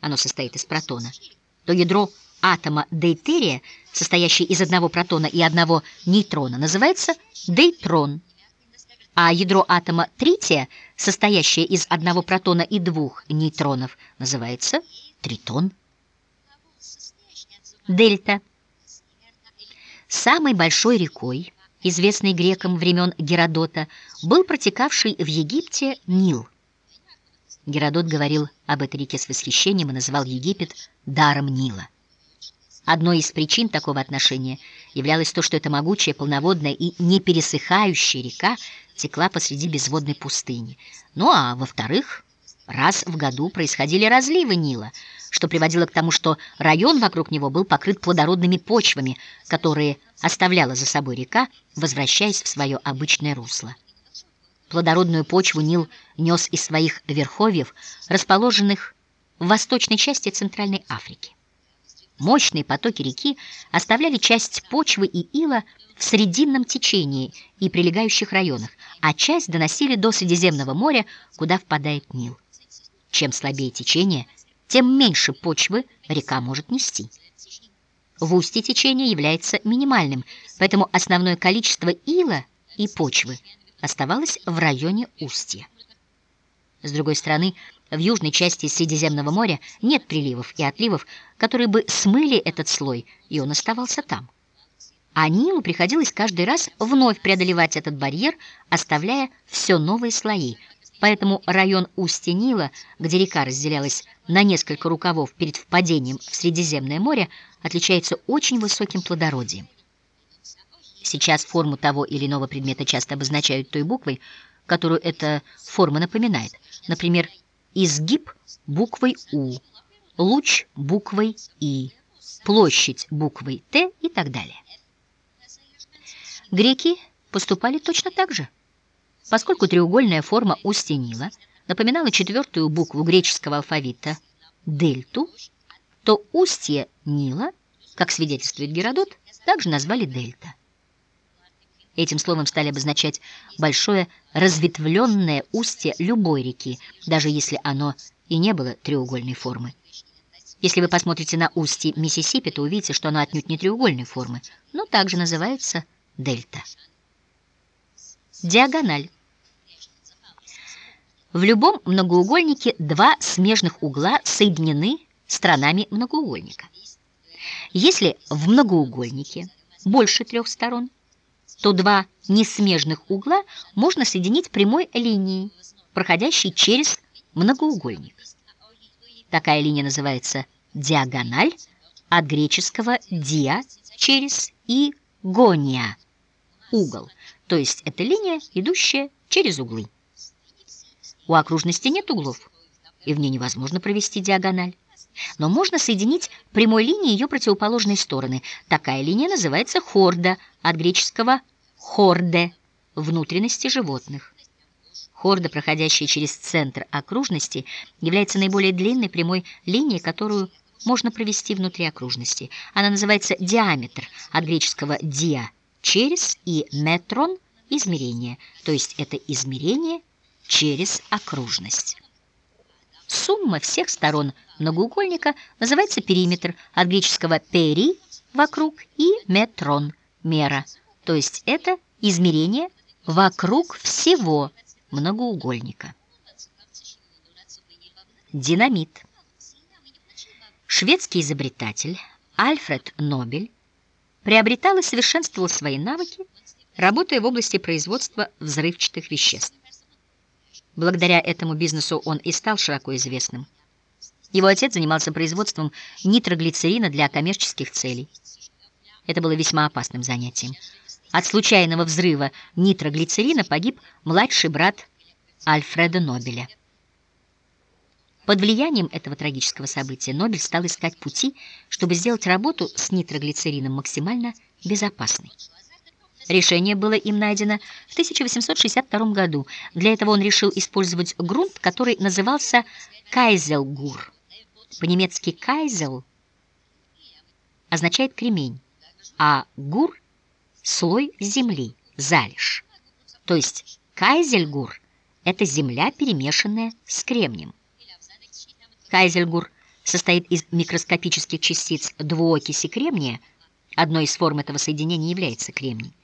оно состоит из протона, то ядро атома дейтерия, состоящее из одного протона и одного нейтрона, называется дейтрон, а ядро атома трития, состоящее из одного протона и двух нейтронов, называется тритон. Дельта. Самой большой рекой, известной грекам времен Геродота, был протекавший в Египте Нил. Геродот говорил об этой реке с восхищением и называл Египет даром Нила. Одной из причин такого отношения являлось то, что эта могучая, полноводная и не пересыхающая река текла посреди безводной пустыни. Ну а во-вторых, раз в году происходили разливы Нила, что приводило к тому, что район вокруг него был покрыт плодородными почвами, которые оставляла за собой река, возвращаясь в свое обычное русло. Плодородную почву Нил нес из своих верховьев, расположенных в восточной части Центральной Африки. Мощные потоки реки оставляли часть почвы и ила в срединном течении и прилегающих районах, а часть доносили до Средиземного моря, куда впадает Нил. Чем слабее течение, тем меньше почвы река может нести. В устье течение является минимальным, поэтому основное количество ила и почвы – оставалась в районе устья. С другой стороны, в южной части Средиземного моря нет приливов и отливов, которые бы смыли этот слой, и он оставался там. А Нилу приходилось каждый раз вновь преодолевать этот барьер, оставляя все новые слои. Поэтому район устья Нила, где река разделялась на несколько рукавов перед впадением в Средиземное море, отличается очень высоким плодородием. Сейчас форму того или иного предмета часто обозначают той буквой, которую эта форма напоминает. Например, изгиб буквой У, луч буквой И, площадь буквой Т и так далее. Греки поступали точно так же. Поскольку треугольная форма устья Нила напоминала четвертую букву греческого алфавита дельту, то устье Нила, как свидетельствует Геродот, также назвали дельта. Этим словом стали обозначать большое разветвленное устье любой реки, даже если оно и не было треугольной формы. Если вы посмотрите на устье Миссисипи, то увидите, что оно отнюдь не треугольной формы, но также называется дельта. Диагональ. В любом многоугольнике два смежных угла соединены сторонами многоугольника. Если в многоугольнике больше трех сторон, то два несмежных угла можно соединить прямой линией, проходящей через многоугольник. Такая линия называется диагональ, от греческого «диа» — через и «гония» — угол, то есть это линия, идущая через углы. У окружности нет углов, и в ней невозможно провести диагональ. Но можно соединить прямой линией ее противоположные стороны. Такая линия называется хорда, от греческого хорде – внутренности животных. Хорда, проходящая через центр окружности, является наиболее длинной прямой линией, которую можно провести внутри окружности. Она называется диаметр, от греческого «диа» – через и метрон – измерение, то есть это измерение через окружность. Сумма всех сторон многоугольника называется периметр, от греческого «пери» – вокруг и «метрон» – мера – то есть это измерение вокруг всего многоугольника. Динамит. Шведский изобретатель Альфред Нобель приобретал и совершенствовал свои навыки, работая в области производства взрывчатых веществ. Благодаря этому бизнесу он и стал широко известным. Его отец занимался производством нитроглицерина для коммерческих целей. Это было весьма опасным занятием. От случайного взрыва нитроглицерина погиб младший брат Альфреда Нобеля. Под влиянием этого трагического события Нобель стал искать пути, чтобы сделать работу с нитроглицерином максимально безопасной. Решение было им найдено в 1862 году. Для этого он решил использовать грунт, который назывался кайзелгур. По-немецки «кайзел» означает «кремень», а «гур» слой земли, залежь. То есть кайзельгур – это земля, перемешанная с кремнием. Кайзельгур состоит из микроскопических частиц двуокиси кремния, одной из форм этого соединения является кремний.